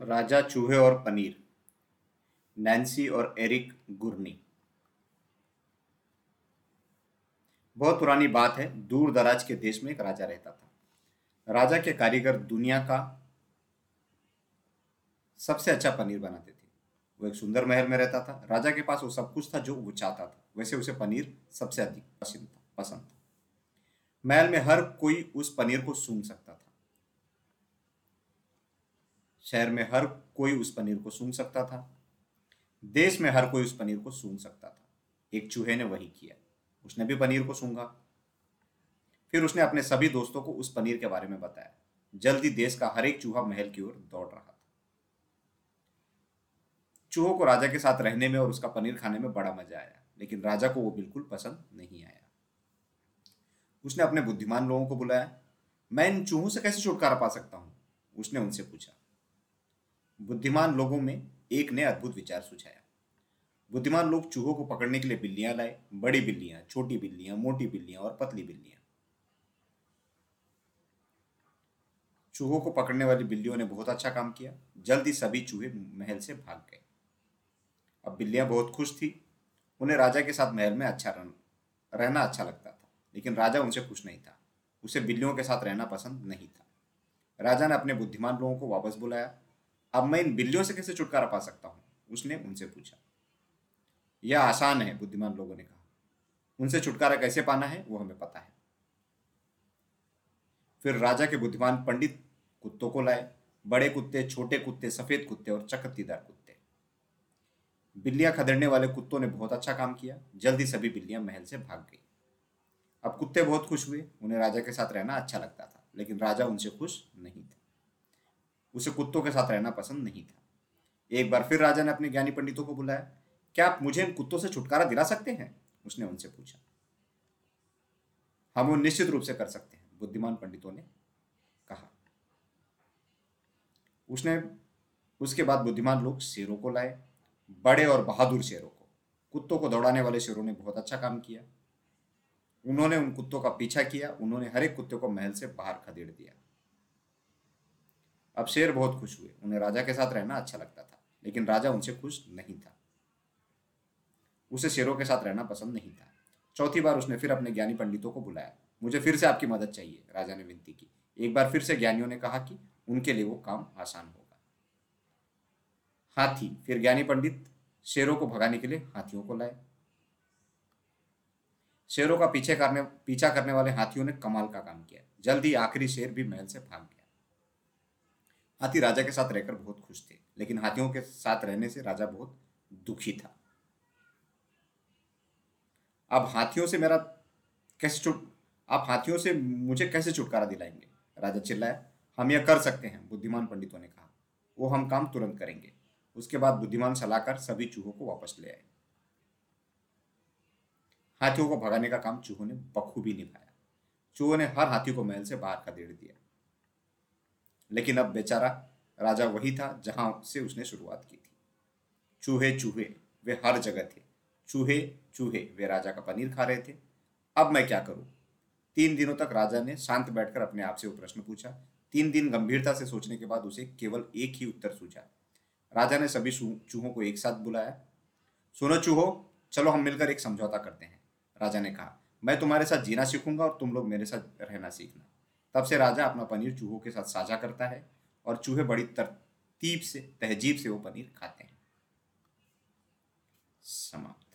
राजा चूहे और पनीर, नैन्सी और एरिक गुरनी। बहुत पुरानी बात है, दूर दराज के देश में एक राजा रहता था। राजा के कारीगर दुनिया का सबसे अच्छा पनीर बनाते थे। वो एक सुंदर महल में रहता था। राजा के पास वो सब कुछ था जो वो चाहता था। वैसे उसे पनीर सबसे अधिक पसंद था। पसंद था। महल में हर कोई उस पनीर को सूंघ सकता था शहर में हर कोई उस पनीर को सूंघ सकता था। देश में हर कोई उस पनीर को सूंघ सकता था। एक चूहे ने वही किया। उसने भी पनीर को सूंघा। फिर उसने अपने सभी दोस्तों को उस पनीर के बारे में बताया। जल्दी देश का हर एक चूहा महल की ओर दौड़ रहा था। चूहों को राजा के साथ रहने में और उसका पनीर खाने में बड़ा मज़ा आया, लेकिन राजा को वो बिल्कुल पसंद नहीं आया। उसने अपने बुद्धिमान लोगों को बुलाया, मैं इन चूहों से कैसे छुटकारा पा सकता हूँ? उसने उनसे पूछा। बुद्धिमान लोगों में एक ने अद्भुत विचार सुझाया। बुद्धिमान लोग चूहों को पकड़ने के लिए बिल्लियाँ लाए, बड़ी बिल्लियाँ, छोटी बिल्लियाँ, मोटी बिल्लियाँ और पतली बिल्लियाँ। चूहों को पकड़ने वाली बिल्लियों ने बहुत अच्छा काम किया। जल्दी सभी चूहे महल से भाग गए। अब बिल्लियाँ बहुत खुश थी। उन्हें राजा के साथ महल में अच्छा रहना अच्छा लगता था, लेकिन राजा उनसे खुश नहीं था। उसे बिल्लियों के साथ रहना पसंद नहीं था। राजा ने अपने बुद्धिमान लोगों को वापस बुलाया। अब मैं इन बिल्लियों से कैसे छुटकारा पा सकता हूँ? उसने उनसे पूछा। यह आसान है, बुद्धिमान लोगों ने कहा। उनसे छुटकारा कैसे पाना है, वो हमें पता है। फिर राजा के बुद्धिमान पंडित कुत्तों को लाए। बड़े कुत्ते, छोटे कुत्ते, सफ़ेद कुत्ते और चकत्तीदार कुत्ते। बिल्लियाँ खदेड़ने वाले कुत्तों ने बहुत अच्छा काम किया। जल्दी सभी बिल्लियाँ महल से भाग गई। अब कुत्ते बहुत खुश हुए। उन्हें राजा के साथ रहना अच्छा लगता था, लेकिन राजा उनसे खुश नहीं था। उसे कुत्तों के साथ रहना पसंद नहीं था। एक बार फिर राजा ने अपने ज्ञानी पंडितों को बुलाया, क्या आप मुझे इन कुत्तों से छुटकारा दिला सकते हैं? उसने उनसे पूछा। हम वो निश्चित रूप से कर सकते हैं, बुद्धिमान पंडितों ने कहा। उसने, उसके बाद बुद्धिमान लोग शेरों को लाए, बड़े और बहादुर शेरों को। कुत्तों को दौड़ाने वाले शेरों ने बहुत अच्छा काम किया। उन्होंने उन कुत्तों का पीछा किया, उन्होंने हर एक कुत्ते को महल से बाहर खदेड़ दिया। अब शेर बहुत खुश हुए। उन्हें राजा के साथ रहना अच्छा लगता था, लेकिन राजा उनसे खुश नहीं था। उसे शेरों के साथ रहना पसंद नहीं था। चौथी बार उसने फिर अपने ज्ञानी पंडितों को बुलाया। मुझे फिर से आपकी मदद चाहिए, राजा ने विनती की। एक बार फिर से ज्ञानियों ने कहा कि उनके लिए वो काम आसान होगा। हाथी, फिर ज्ञानी पंडित शेरों को भगाने के लिए हाथियों को लाए। शेरों का पीछे करने, पीछा करने वाले हाथियों ने कमाल का काम किया। जल्दी आखिरी शेर भी महल से भाग गया। हाथी राजा के साथ रहकर बहुत खुश थे, लेकिन हाथियों के साथ रहने से राजा बहुत दुखी था। अब हाथियों से मेरा कैसे छुट आप हाथियों से मुझे कैसे छुटकारा दिलाएँगे? राजा चिल्लाया, हम यह कर सकते हैं, बुद्धिमान पंडितों ने कहा। वो हम काम तुरंत करेंगे। उसके बाद बुद्धिमान सलाहकार सभी चूहों को वापस ले आए। हाथियों को भगाने का काम चूहों ने बखूबी निभाया। चूहों ने हर हाथी को महल से बाहर का खदेड़ दिया। लेकिन अब बेचारा राजा वही था जहाँ से उसने शुरुआत की थी। चूहे चूहे, वे हर जगह थे। चूहे चूहे, वे राजा का पनीर खा रहे थे। अब मैं क्या करूँ? तीन दिनों तक राजा ने शांत बैठकर अपने आप से वो प्रश्न पूछा। तीन दिन गंभीरता से सोचने के बाद उसे केवल एक ही उत्तर सूझा। राजा ने सभी चूहों को एक साथ बुलाया। सुनो चूहो, चलो हम मिलकर एक समझौता करते हैं, राजा ने कहा। मैं तुम्हारे साथ जीना सीखूँगा और तुम लोग मेरे साथ रहना सीखना। तब से राजा अपना पनीर चूहों के साथ साझा करता है और चूहे बड़ी तरतीब से, तहजीब से वो पनीर खाते हैं। समाप्त।